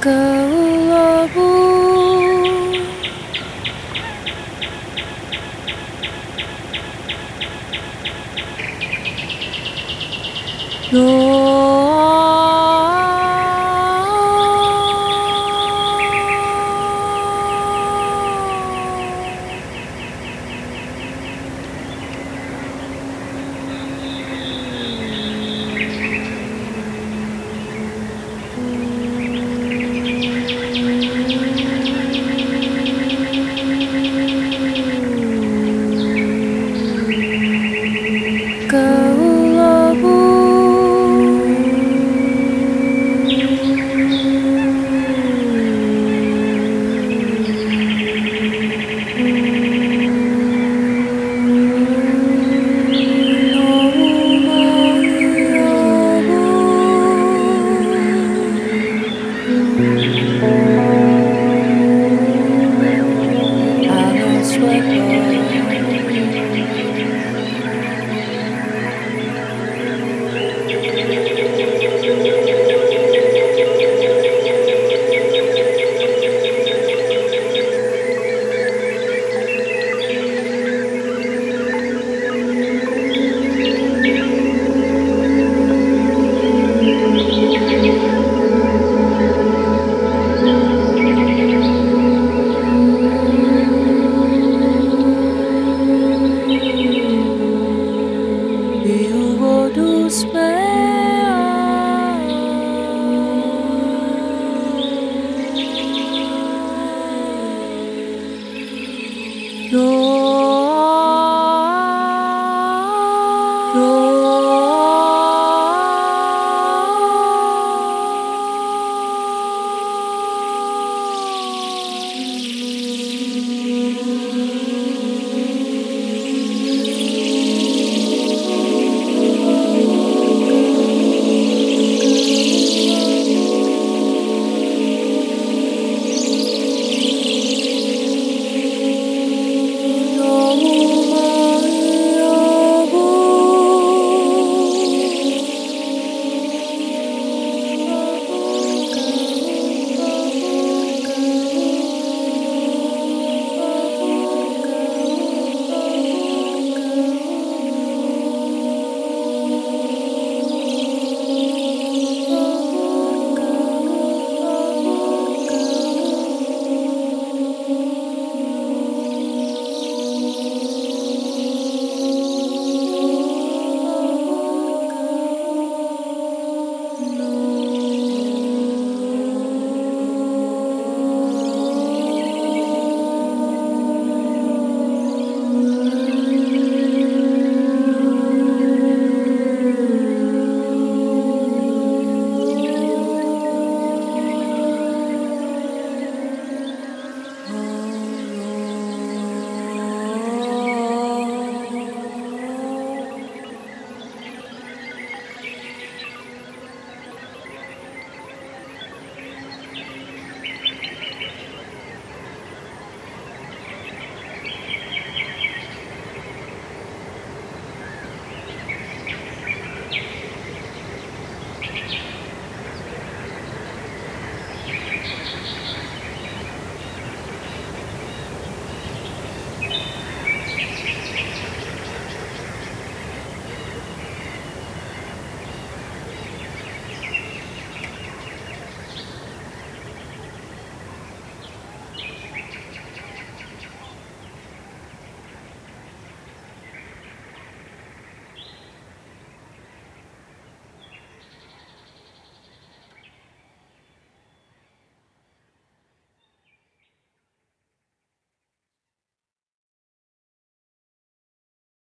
Kau no. go. No.